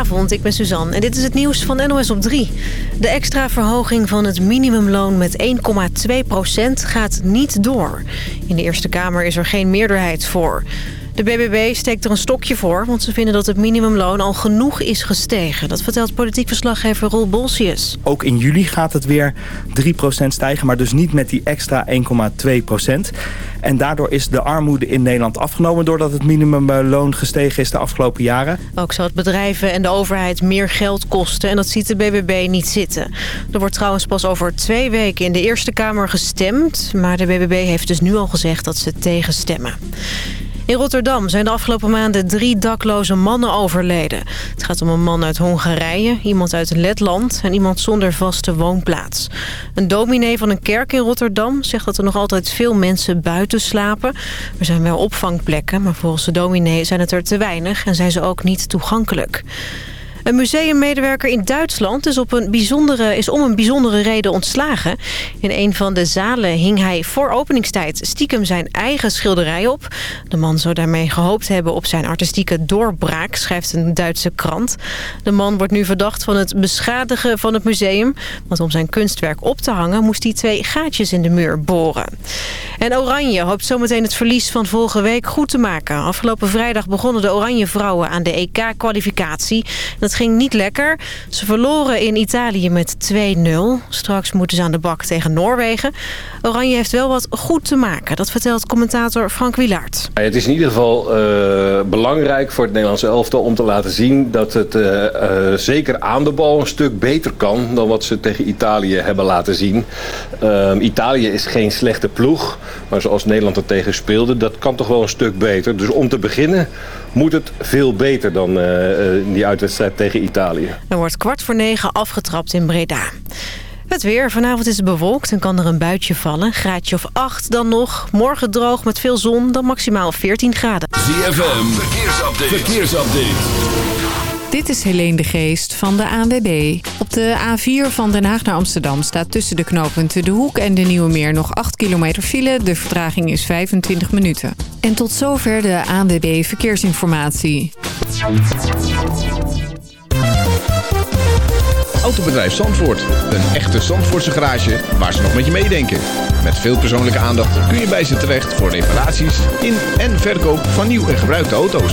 Goedenavond, ik ben Suzanne en dit is het nieuws van NOS op 3. De extra verhoging van het minimumloon met 1,2% gaat niet door. In de Eerste Kamer is er geen meerderheid voor. De BBB steekt er een stokje voor, want ze vinden dat het minimumloon al genoeg is gestegen. Dat vertelt politiek verslaggever Roel Bolsius. Ook in juli gaat het weer 3% stijgen, maar dus niet met die extra 1,2%. En daardoor is de armoede in Nederland afgenomen... doordat het minimumloon gestegen is de afgelopen jaren. Ook zal het bedrijven en de overheid meer geld kosten... en dat ziet de BBB niet zitten. Er wordt trouwens pas over twee weken in de Eerste Kamer gestemd... maar de BBB heeft dus nu al gezegd dat ze tegenstemmen. In Rotterdam zijn de afgelopen maanden drie dakloze mannen overleden. Het gaat om een man uit Hongarije, iemand uit Letland en iemand zonder vaste woonplaats. Een dominee van een kerk in Rotterdam zegt dat er nog altijd veel mensen buiten slapen. Er zijn wel opvangplekken, maar volgens de dominee zijn het er te weinig en zijn ze ook niet toegankelijk. Een museummedewerker in Duitsland is, op een bijzondere, is om een bijzondere reden ontslagen. In een van de zalen hing hij voor openingstijd stiekem zijn eigen schilderij op. De man zou daarmee gehoopt hebben op zijn artistieke doorbraak, schrijft een Duitse krant. De man wordt nu verdacht van het beschadigen van het museum. Want om zijn kunstwerk op te hangen moest hij twee gaatjes in de muur boren. En Oranje hoopt zometeen het verlies van vorige week goed te maken. Afgelopen vrijdag begonnen de Oranje vrouwen aan de EK-kwalificatie. Ging niet lekker. Ze verloren in Italië met 2-0. Straks moeten ze aan de bak tegen Noorwegen. Oranje heeft wel wat goed te maken. Dat vertelt commentator Frank Wilaert. Het is in ieder geval uh, belangrijk voor het Nederlandse elftal om te laten zien... dat het uh, uh, zeker aan de bal een stuk beter kan dan wat ze tegen Italië hebben laten zien. Ehm, Italië is geen slechte ploeg, maar zoals Nederland er tegen speelde... dat kan toch wel een stuk beter. Dus om te beginnen moet het veel beter dan in die uitwedstrijd tegen Italië. Er wordt kwart voor negen afgetrapt in Breda. Het weer. Vanavond is het bewolkt en kan er een buitje vallen. Graadje of 8 dan nog. Morgen droog met veel zon, dan maximaal 14 graden. ZFM. Verkeersupdate. Verkeersupdate. Dit is Helene de Geest van de ANWB. Op de A4 van Den Haag naar Amsterdam staat tussen de knooppunten De Hoek en de Nieuwe Meer nog 8 kilometer file. De vertraging is 25 minuten. En tot zover de ANWB Verkeersinformatie. Autobedrijf Zandvoort. Een echte Zandvoortse garage waar ze nog met je meedenken. Met veel persoonlijke aandacht kun je bij ze terecht voor reparaties in en verkoop van nieuw en gebruikte auto's.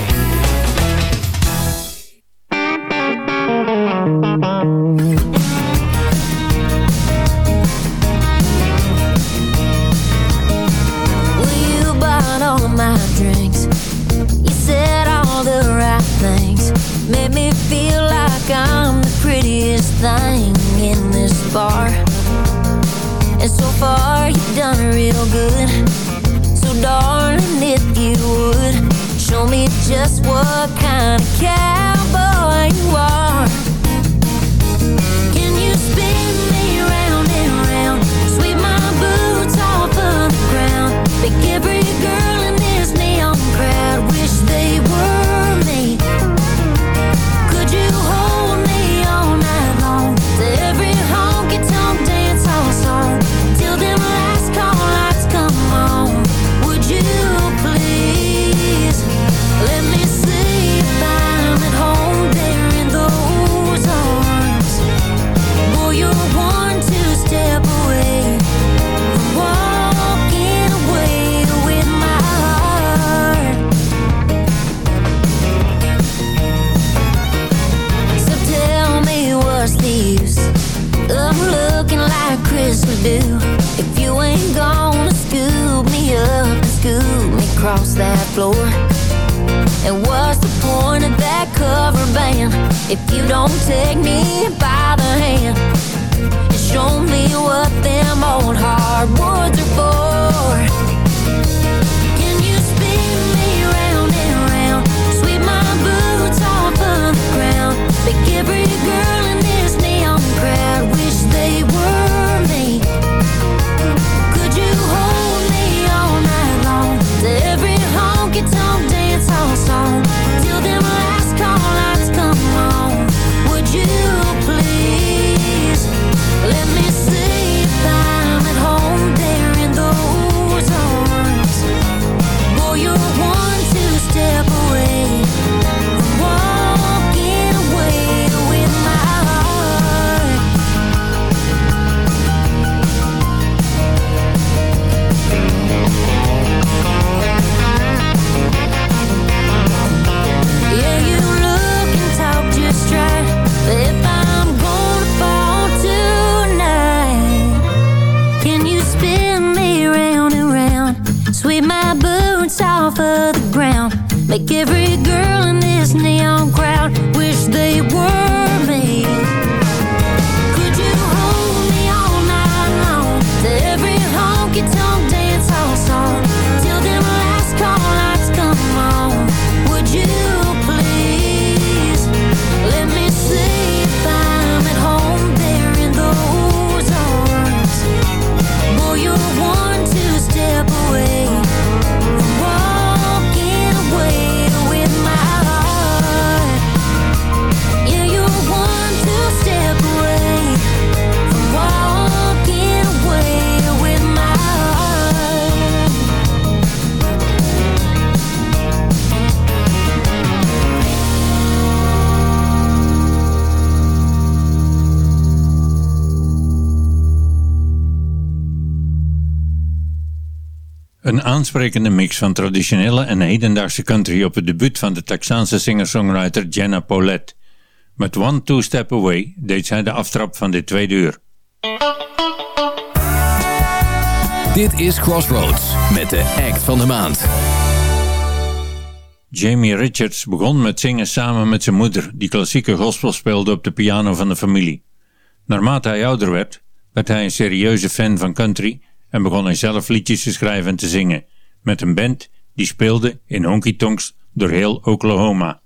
Just what kind of cowboy floor? And what's the point of that cover band if you don't take me by the hand and show me what them old hardwoods aansprekende mix van traditionele en hedendaagse country op het debuut van de Texaanse singer-songwriter Jenna Paulette. Met One Two Step Away deed zij de aftrap van dit tweede uur. Dit is Crossroads met de act van de maand. Jamie Richards begon met zingen samen met zijn moeder, die klassieke gospel speelde op de piano van de familie. Naarmate hij ouder werd, werd hij een serieuze fan van country en begon hij zelf liedjes te schrijven en te zingen, met een band die speelde in honky-tonks door heel Oklahoma.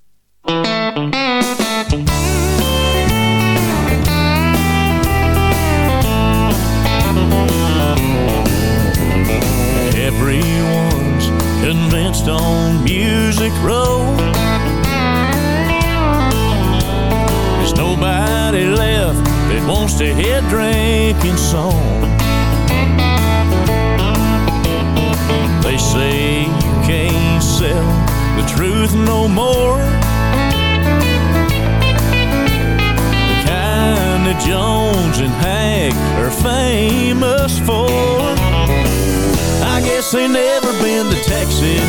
Everyone's convinced on Music Row. There's nobody left that wants to hear drinking song. They say you can't sell the truth no more. The kind that Jones and Hag are famous for. I guess they never been to Texas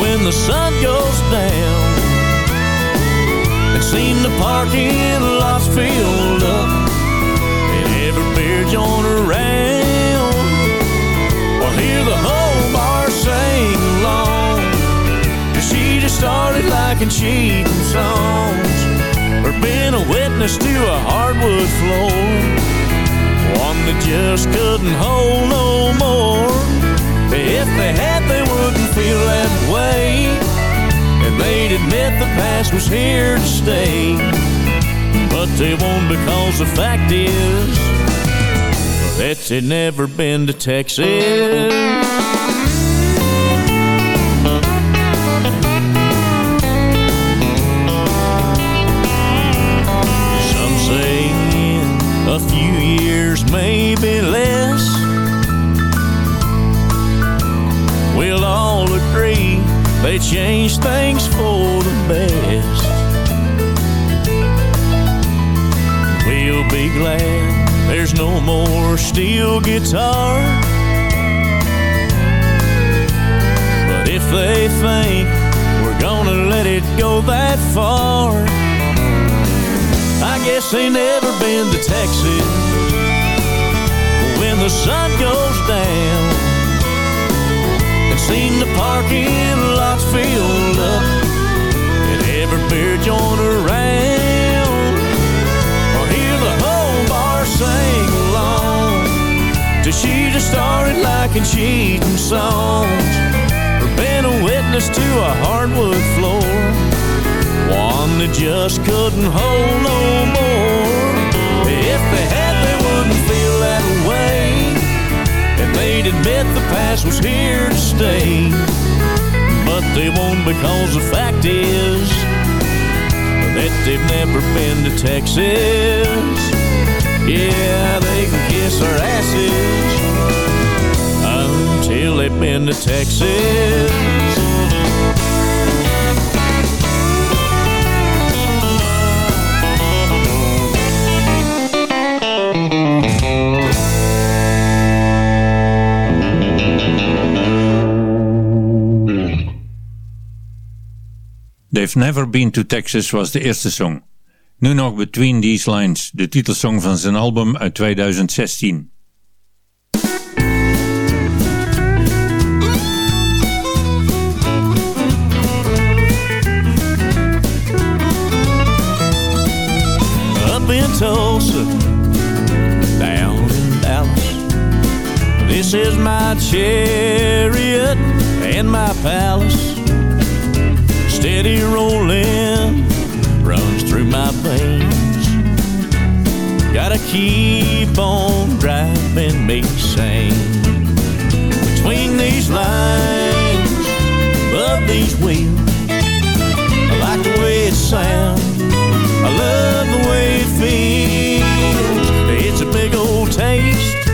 when the sun goes down and seen the parking lots filled up and every beer joint around or hear the whole bar sing along. She just started liking cheating songs or being a witness to a hardwood floor. One that just couldn't hold no more. If they had, they wouldn't feel that way. And they'd admit the past was here to stay. But they won't because the fact is that they'd never been to Texas. Some say in a few years, maybe less, we'll all agree they changed things for the best. We'll be glad there's no more steel guitar. But if they think we're gonna let it go that far, I guess they never been to Texas when the sun goes down and seen the parking lots filled up and every beer joint around just started liking cheating songs or been a witness to a hardwood floor one that just couldn't hold no more. If they had, they wouldn't feel that way. And they'd admit the past was here to stay. But they won't because the fact is that they've never been to Texas. Yeah, they can kiss our asses until they've been to Texas. They've Never Been to Texas was de eerste song. Nu nog Between These Lines, de titelsong van zijn album uit 2016. Up in Tulsa, down in Dallas This is my chariot and my palace Gotta keep on driving me sane. Between these lines, above these wheels, I like the way it sounds. I love the way it feels. It's a big old taste.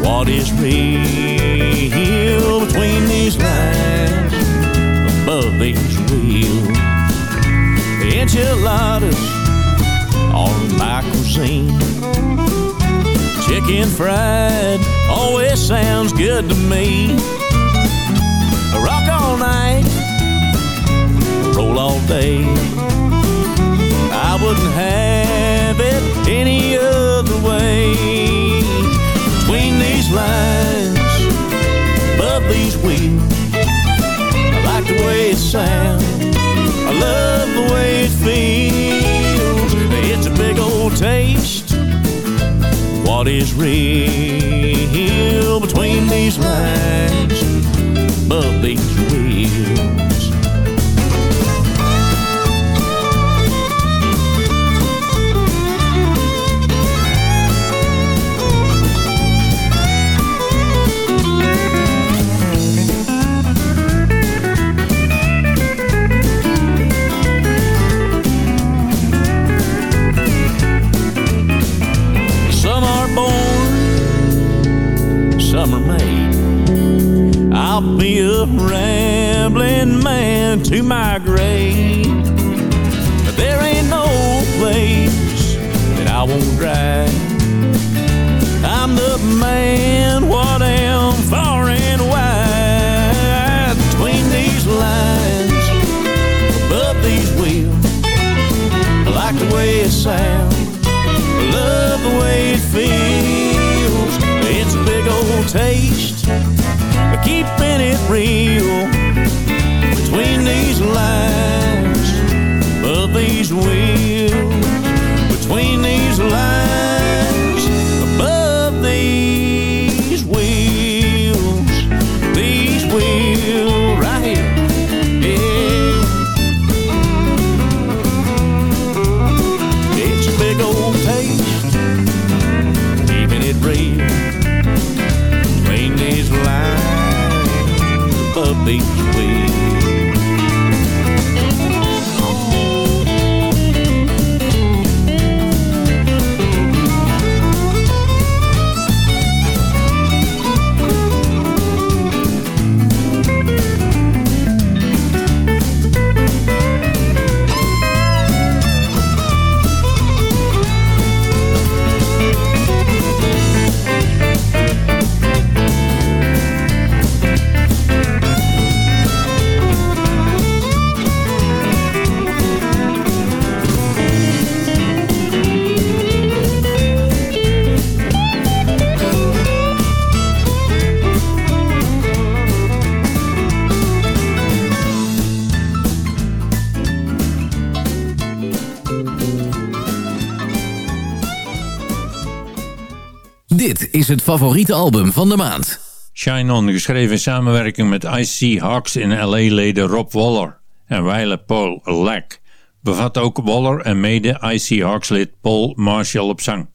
What is real between these lines, above these wheels? Enchiladas are my cuisine. Chicken fried always sounds good to me. Rock all night, roll all day. I wouldn't have it any other way. Between these lines, above these wheels, I like the way it sounds. I love taste. What is real between these lines, above these wheels? A rambling man to my grave. There ain't no place that I won't drive. I'm the man, real between these lines, above these wheels, het favoriete album van de maand. Shine On, geschreven in samenwerking met IC Hawks in LA-leden Rob Waller en Weile Paul Lack, bevat ook Waller en mede IC Hawks-lid Paul Marshall op zang.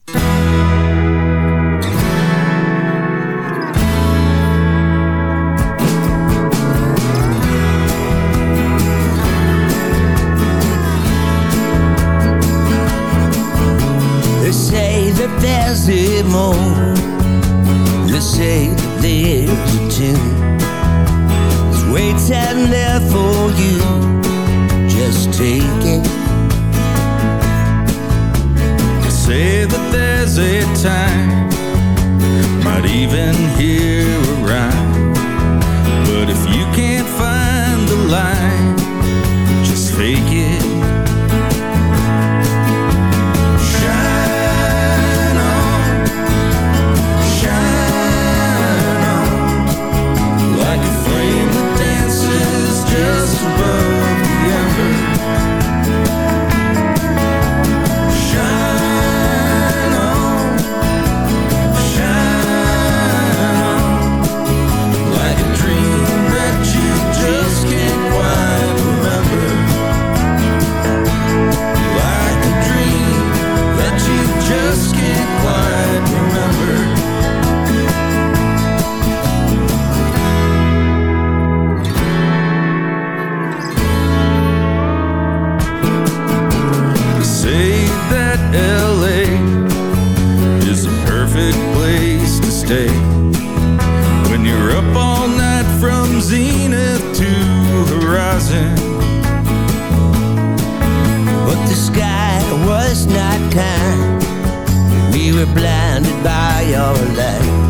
were blinded by your light.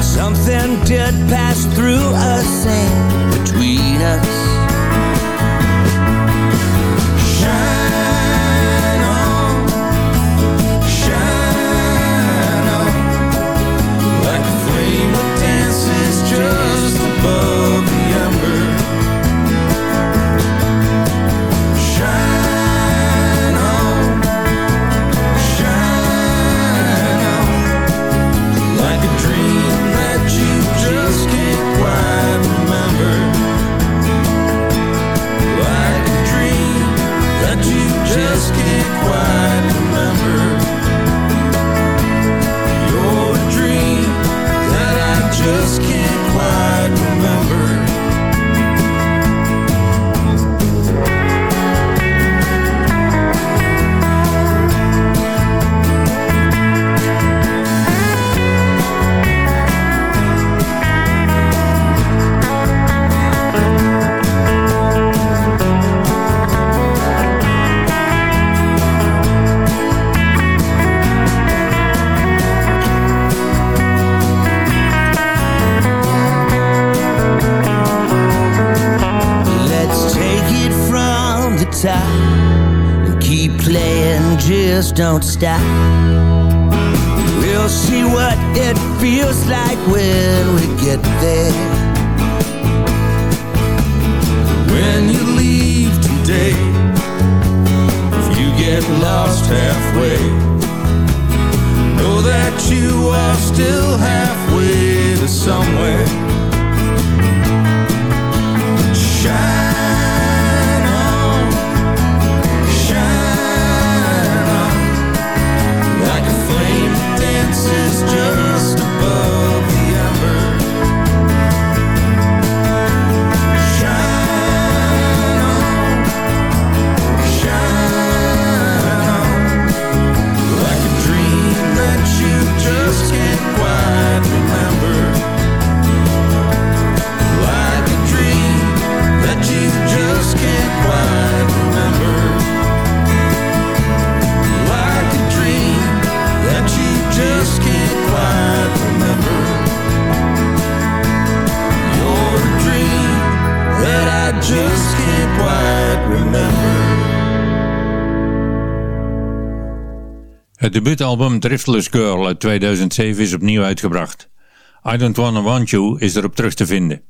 Something did pass through us and between us. just don't stop. We'll see what it feels like when we get there. When you leave today, if you get lost halfway, know that you are still halfway to somewhere. Het debuutalbum Driftless Girl uit 2007 is opnieuw uitgebracht. I Don't Wanna Want You is erop terug te vinden.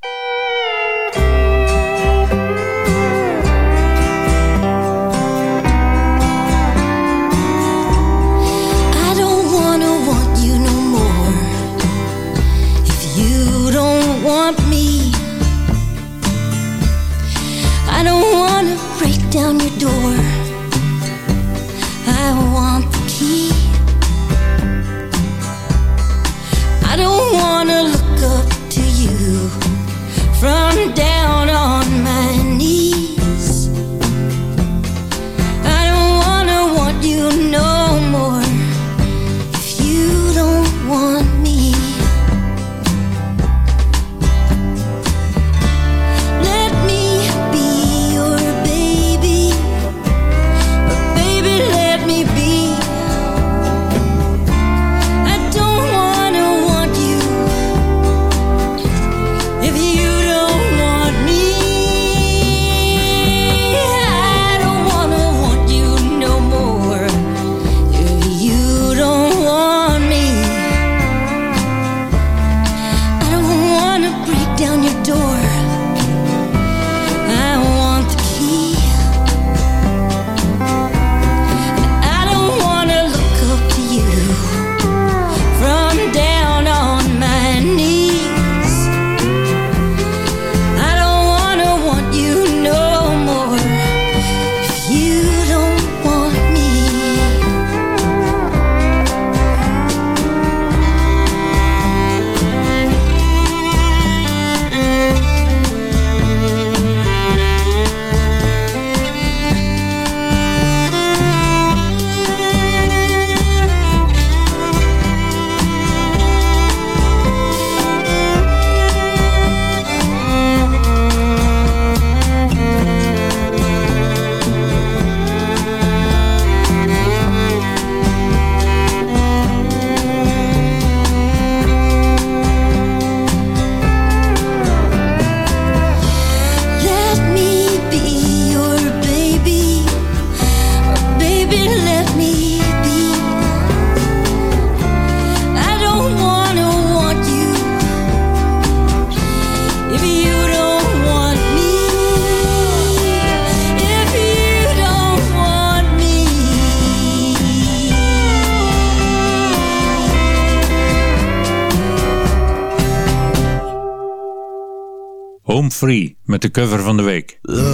Met de cover van de week. Love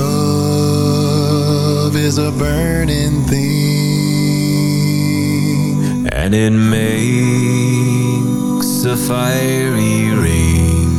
is a burning thing, and it makes a fiery ring.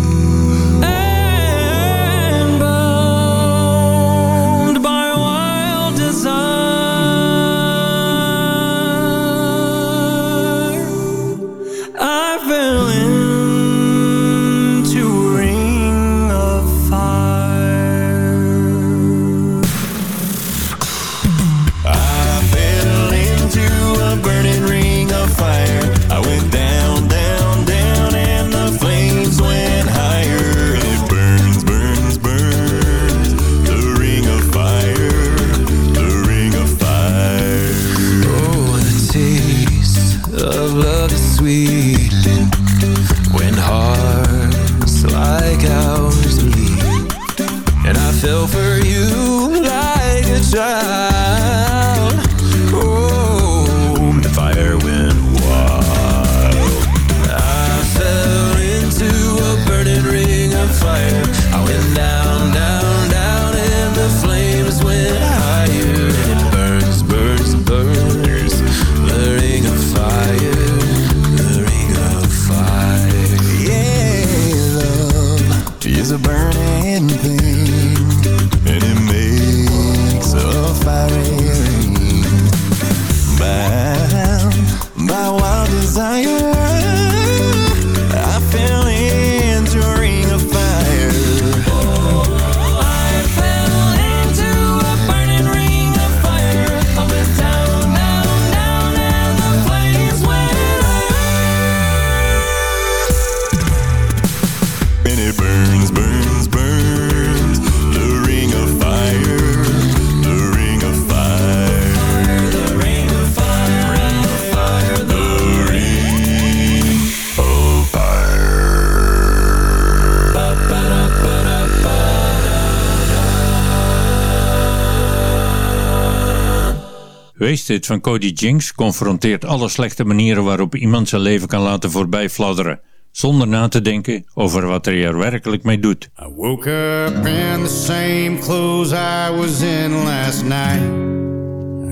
Wasted van Cody Jinks confronteert alle slechte manieren waarop iemand zijn leven kan laten voorbij fladderen, zonder na te denken over wat hij er werkelijk mee doet. I woke up in the same clothes I was in last night.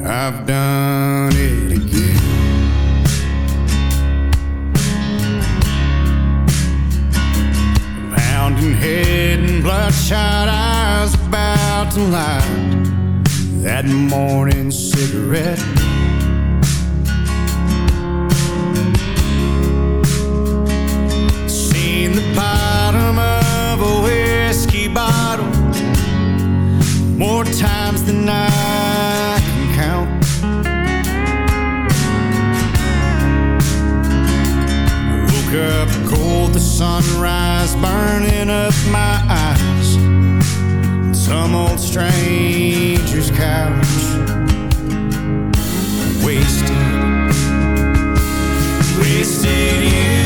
I've done it again. Head eyes about to that morning cigarette. Seen the bottom of a whiskey bottle more times than I can count. Woke up cold, the sunrise burning up my eyes. Some old stranger's couch, wasted, wasted youth,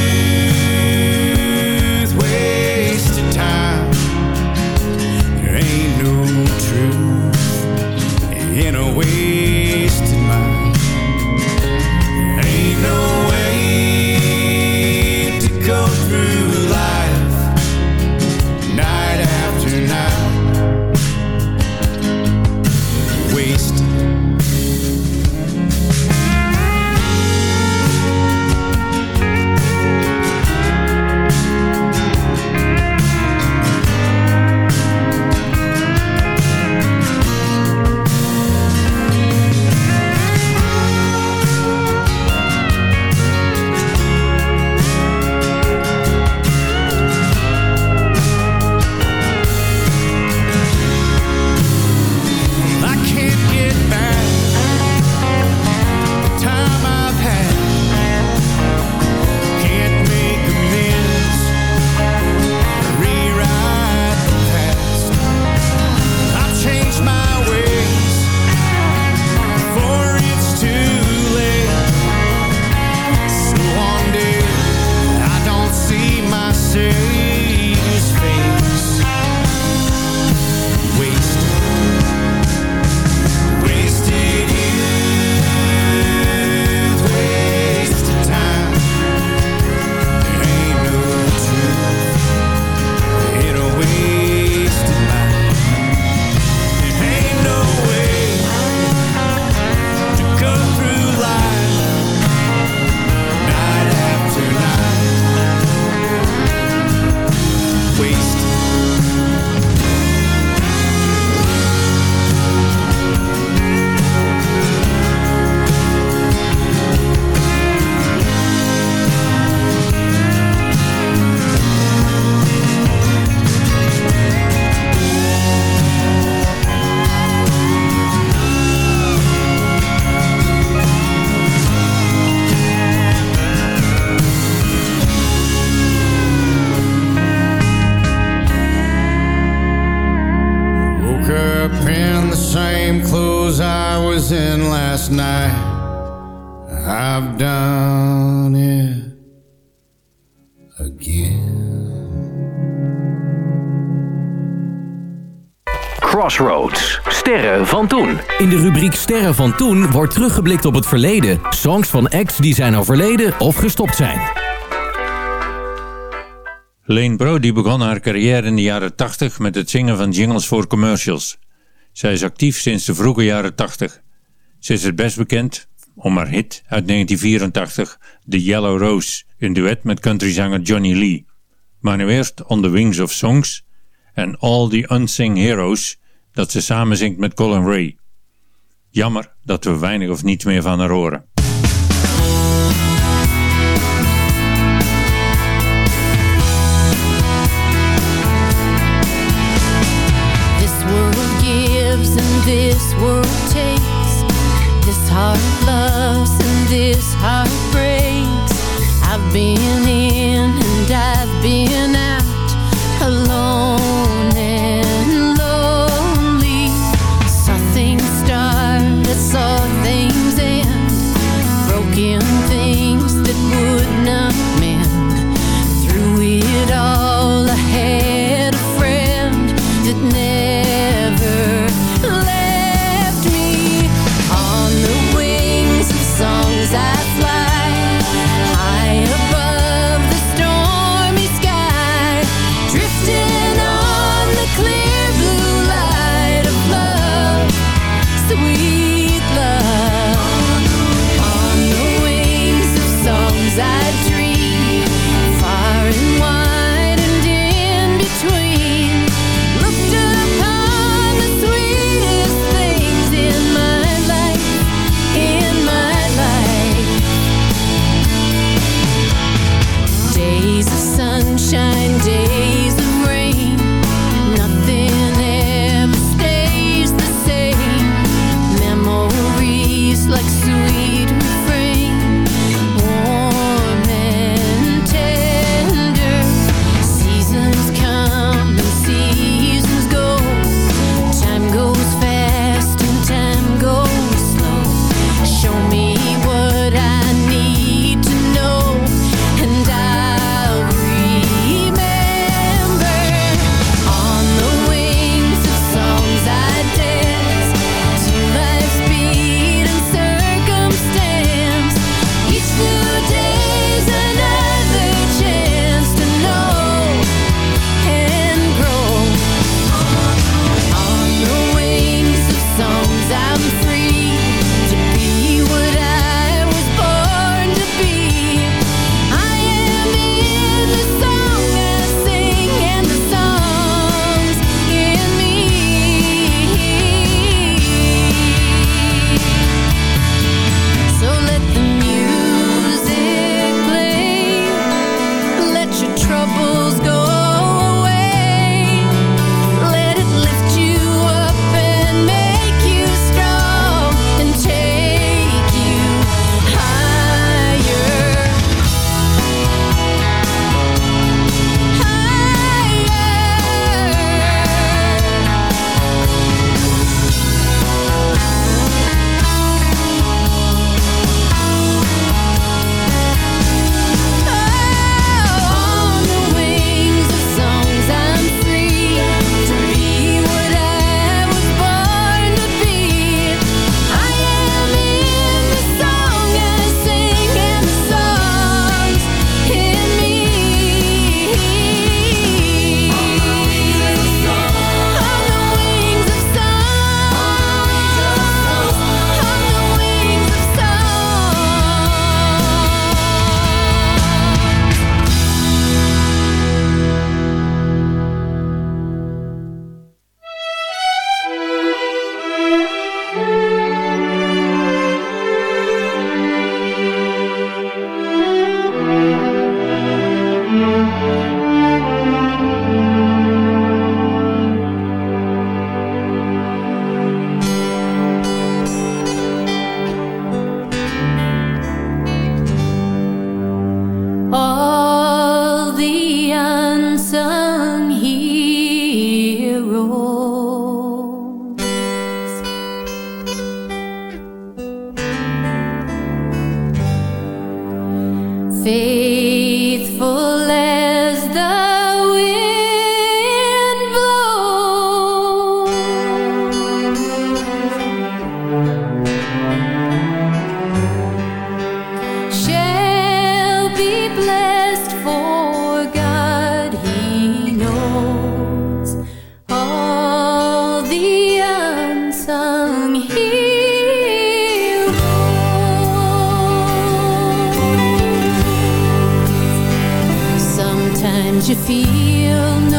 night done it Crossroads. Sterren van toen. In de rubriek Sterren van toen wordt teruggeblikt op het verleden. Songs van acts die zijn overleden of gestopt zijn. Lane Brody begon haar carrière in de jaren 80 met het zingen van jingles voor commercials. Zij is actief sinds de vroege jaren 80. Ze is het best bekend om haar hit uit 1984, The Yellow Rose, in duet met countryzanger Johnny Lee. Maar nu eerst On the Wings of Songs en All the Unsing Heroes, dat ze samen zingt met Colin Ray. Jammer dat we weinig of niets meer van haar horen. heart loves and this heart breaks I've been you feel no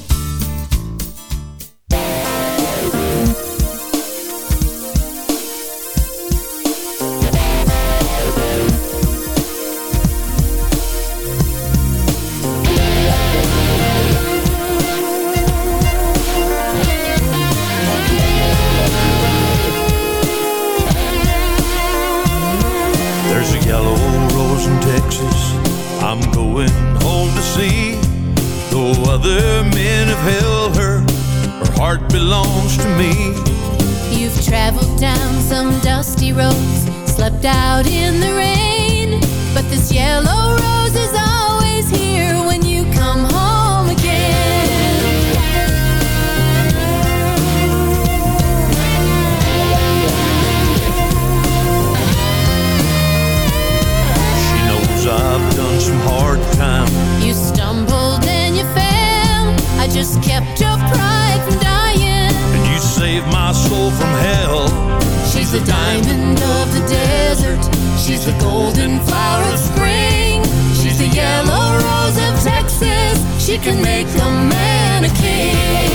She's the diamond of the desert. She's the golden flower of spring. She's the yellow rose of Texas. She can make a man a king.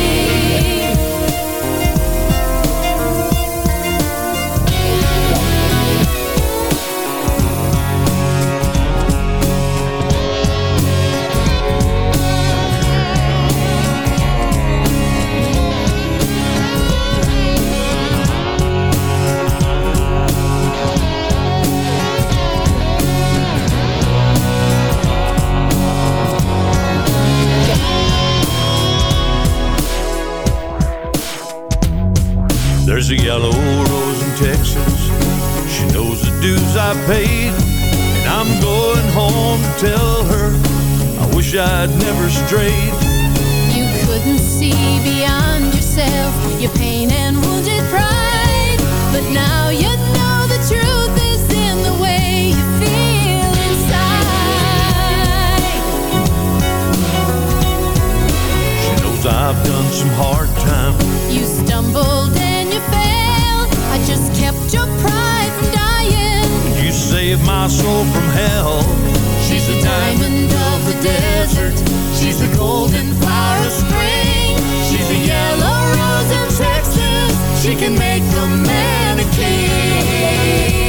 Paid. And I'm going home to tell her I wish I'd never strayed. You couldn't see beyond yourself, your pain and wounded pride. But now you know the truth is in the way you feel inside. She knows I've done some hard time. You stumbled and you fell. I just kept your pride save my soul from hell. She's the diamond of the desert. She's the golden flower of spring. She's the yellow rose in Texas. She can make a man a king.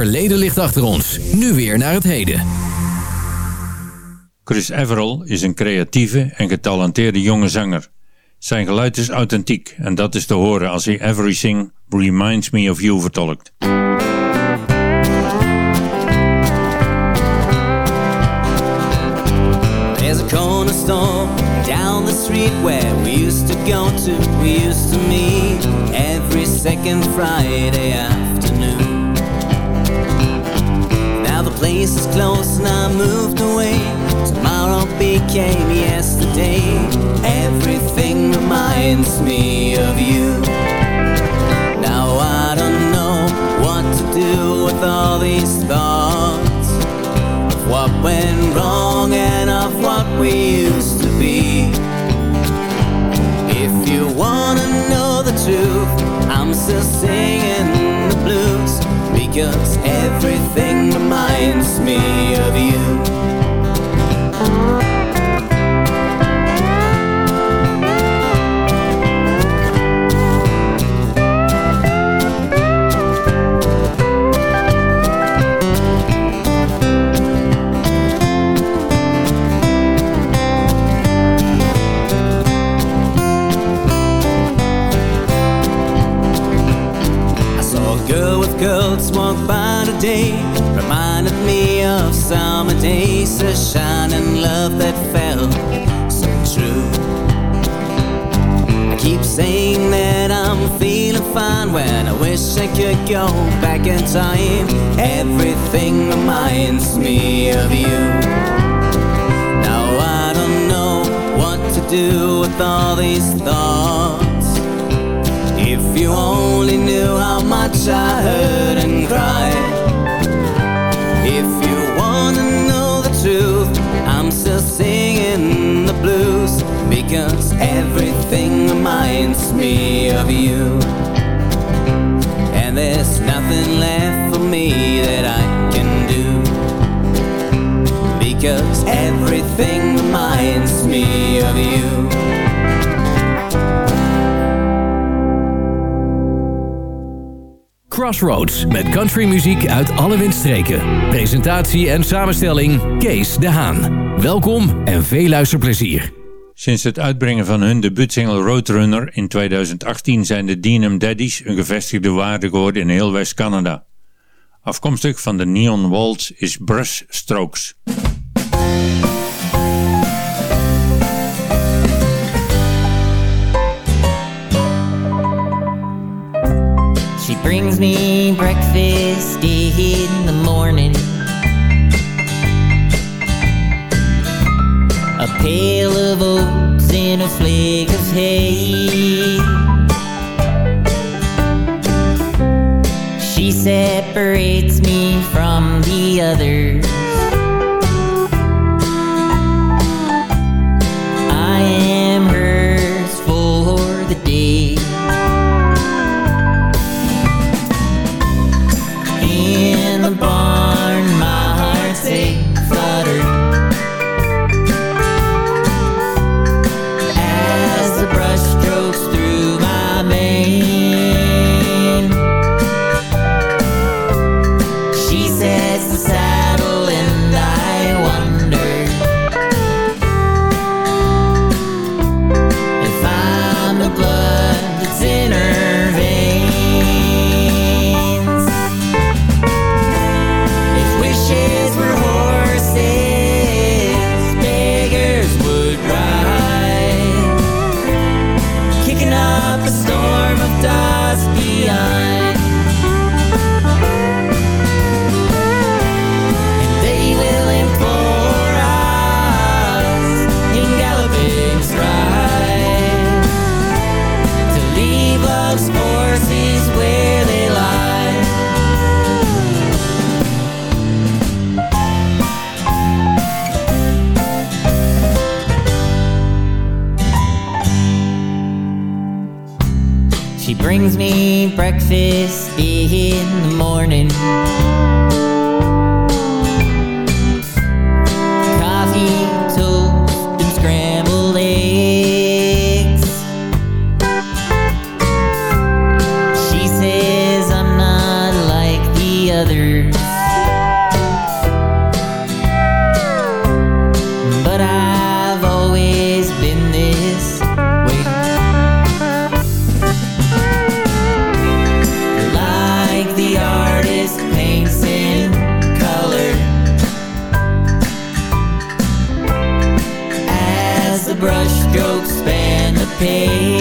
Verleden ligt achter ons. Nu weer naar het heden. Chris Everall is een creatieve en getalenteerde jonge zanger. Zijn geluid is authentiek en dat is te horen als hij Everything Reminds Me of You vertolkt. There's a corner store down the street where we used to go to. We used to meet every second Friday afternoon. Place is closed and I moved away. Tomorrow became yesterday. Everything reminds me of you. Now I don't know what to do with all these thoughts of what went wrong and of what we used to be. If you wanna know the truth, I'm still singing because everything reminds me of you. Today. Reminded me of summer days, a shining love that felt so true. I keep saying that I'm feeling fine when I wish I could go back in time. Everything reminds me of you. Now I don't know what to do with all these thoughts. If you only knew how much I hurt and cried. Because everything reminds me of you. And there's nothing left for me that I can do because everything reminds me of you. Crossroads met countrymuziek uit alle windstreken. Presentatie en samenstelling Kees de Haan. Welkom en veel luisterplezier. Sinds het uitbrengen van hun debuutsingle Roadrunner in 2018 zijn de Deanham Daddies een gevestigde waarde geworden in heel West-Canada. Afkomstig van de Neon Waltz is Brush Strokes. She brings me breakfast in the morning. Pail of oats and a flake of hay. She separates me from the others. Span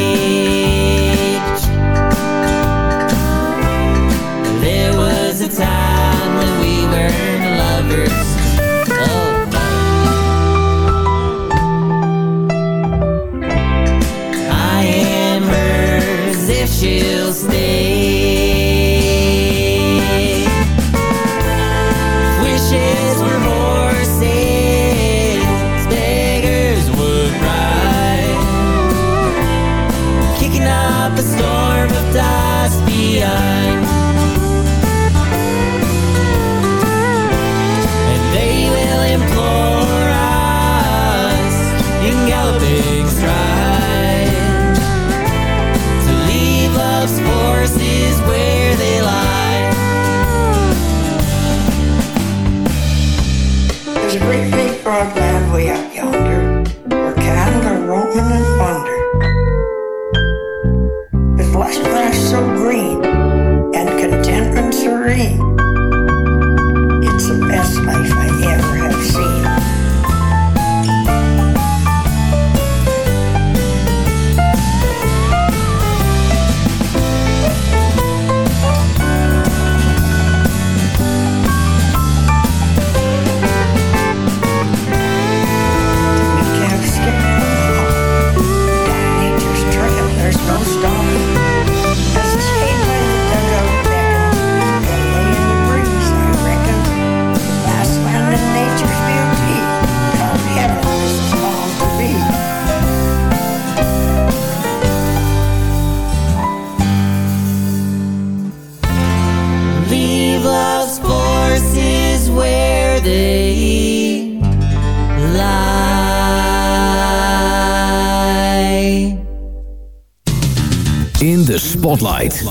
In de Spotlight.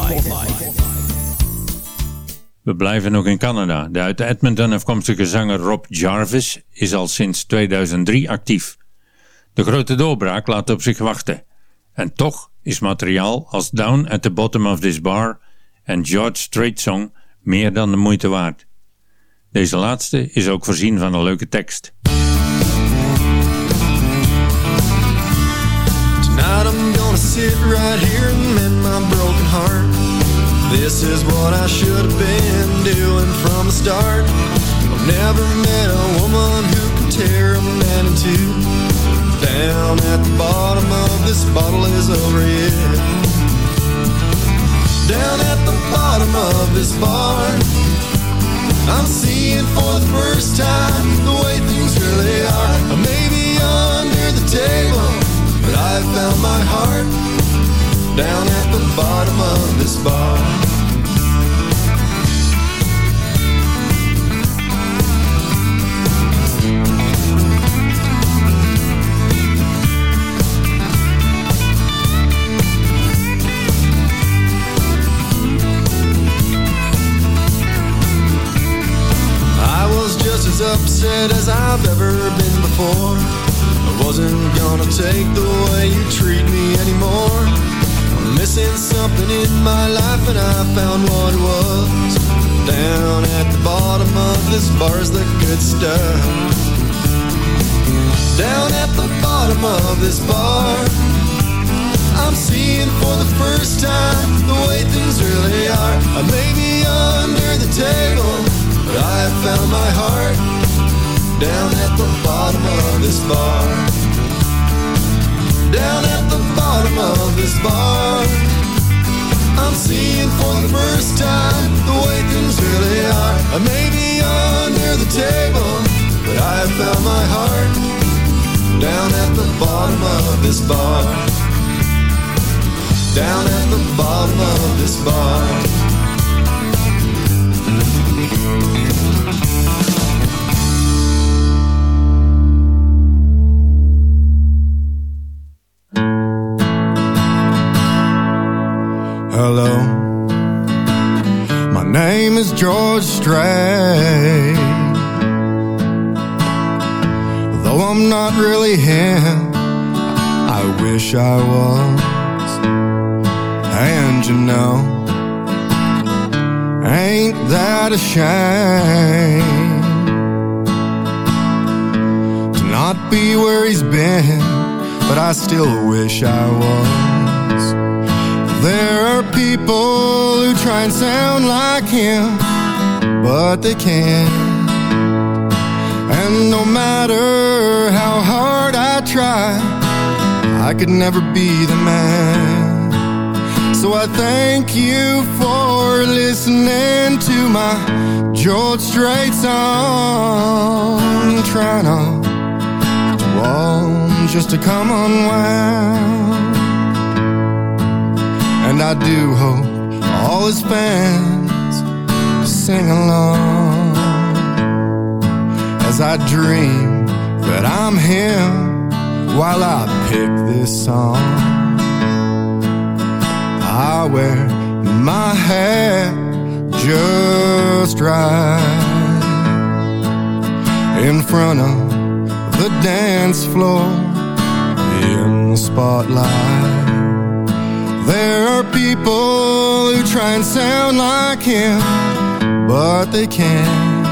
We blijven nog in Canada. De uit Edmonton afkomstige zanger Rob Jarvis is al sinds 2003 actief. De grote doorbraak laat op zich wachten. En toch is materiaal als Down at the Bottom of This Bar en George Strait Song meer dan de moeite waard. Deze laatste is ook voorzien van een leuke tekst. Tonight I'm gonna sit right here and mend my broken heart. This is what I should have been doing from the start. I've never met a woman who can tear a man in two. Down at the bottom of this bottle is over it. Down at the bottom of this bar, I'm seeing for the first time the way things really are. I may be under the table, but I found my heart down at the bottom of this bar. As upset as I've ever been before. I wasn't gonna take the way you treat me anymore. I'm missing something in my life and I found what it was. Down at the bottom of this bar's the good stuff. Down at the bottom of this bar, I'm seeing for the first time the way things really are. I may be under the table, found my heart down at the bottom of this bar. Down at the bottom of this bar, I'm seeing for the first time the way things really are. I may be under the table, but I found my heart down at the bottom of this bar. down at the bottom of this bar. I wish I was. And you know, ain't that a shame to not be where he's been, but I still wish I was. There are people who try and sound like him, but they can't. And no matter how hard I try, I could never be the man. So I thank you for listening to my George Strait song. Trying to wall just to come unwound. And I do hope all his fans sing along as I dream that I'm him while I pick this song. I wear my hair just right in front of the dance floor in the spotlight. There are people who try and sound like him, but they can't.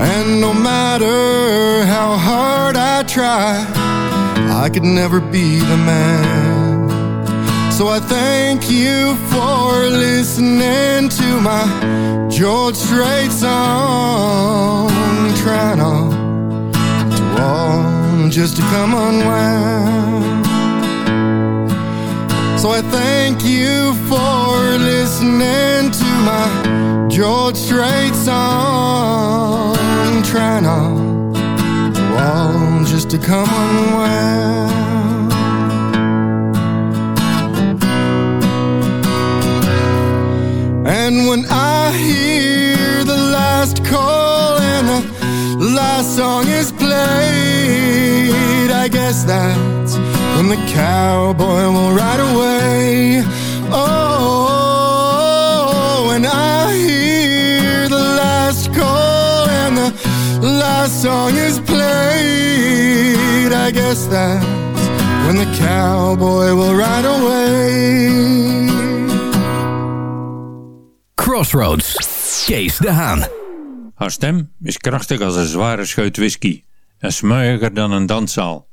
And no matter how hard I try, I could never be the man. So I thank you for listening to my George Strait song. Trying to all just to come unwound. So I thank you for listening to my George Strait song. Trying to all just to come unwound. And when I hear the last call and the last song is played, I guess that's when the cowboy will ride away. Oh, when I hear the last call and the last song is played, I guess that's when the cowboy will ride away. Crossroads. Kees de Haan. Haar stem is krachtig als een zware scheut whisky en smuiger dan een danszaal.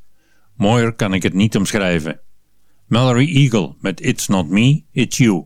Mooier kan ik het niet omschrijven. Mallory Eagle met It's Not Me, It's You.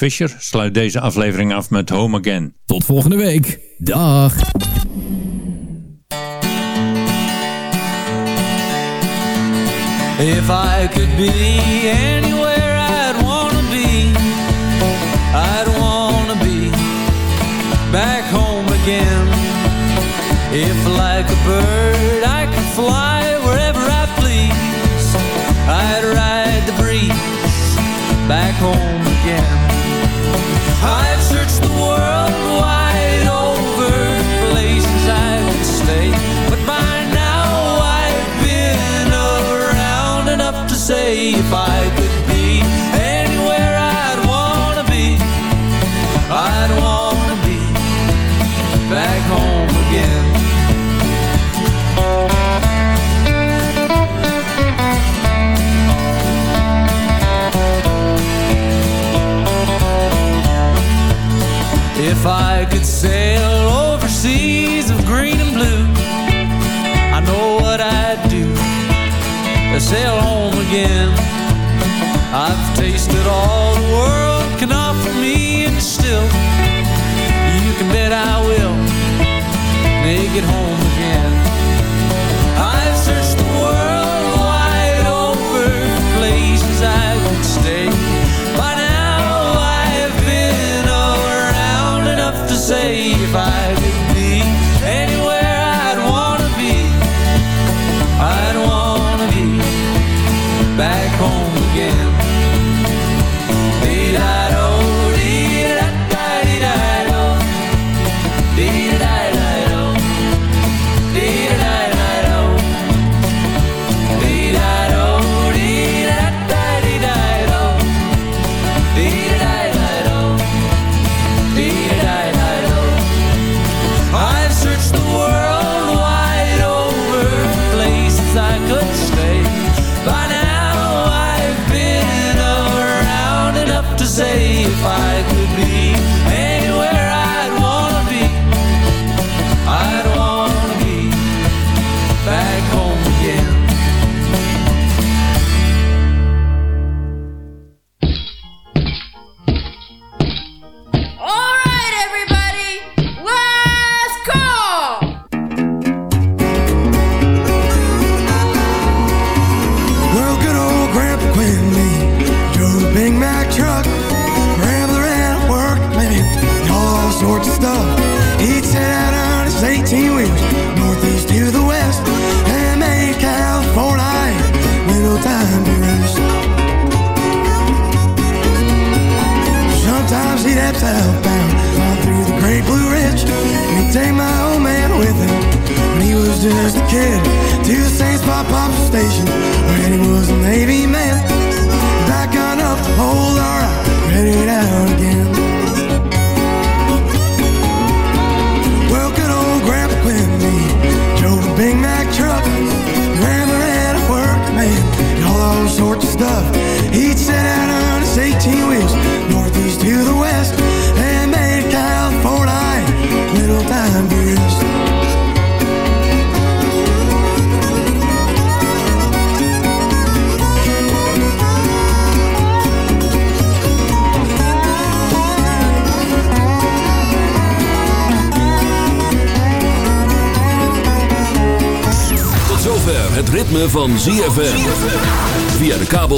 Fisher sluit deze aflevering af met Home Again. Tot volgende week. Dag. If I could be anywhere sail over seas of green and blue. I know what I'd do to sail home again. I've tasted all the world can offer me, and still, you can bet I will make it home again. again. if I could be.